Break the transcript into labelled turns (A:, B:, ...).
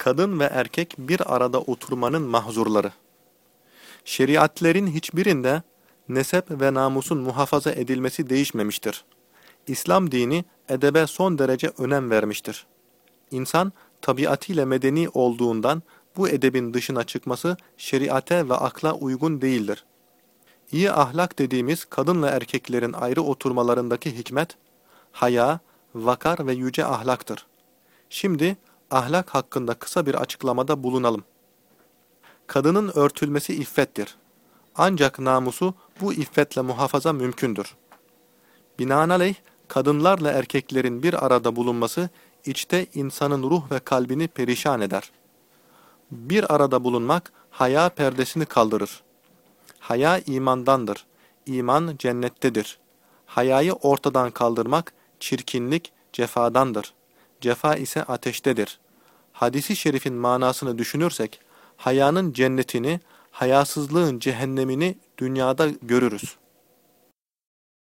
A: Kadın ve erkek bir arada oturmanın mahzurları. Şeriatlerin hiçbirinde nesep ve namusun muhafaza edilmesi değişmemiştir. İslam dini edebe son derece önem vermiştir. İnsan tabiatıyla medeni olduğundan bu edebin dışına çıkması şeriate ve akla uygun değildir. İyi ahlak dediğimiz kadınla erkeklerin ayrı oturmalarındaki hikmet, haya, vakar ve yüce ahlaktır. Şimdi ahlak hakkında kısa bir açıklamada bulunalım. Kadının örtülmesi iffettir. Ancak namusu bu iffetle muhafaza mümkündür. Binaenaleyh, kadınlarla erkeklerin bir arada bulunması, içte insanın ruh ve kalbini perişan eder. Bir arada bulunmak, haya perdesini kaldırır. Haya imandandır. İman cennettedir. Hayayı ortadan kaldırmak, çirkinlik cefadandır. Cefa ise ateştedir. Hadisi şerifin manasını düşünürsek, hayanın cennetini, hayasızlığın cehennemini dünyada görürüz.